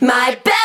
My best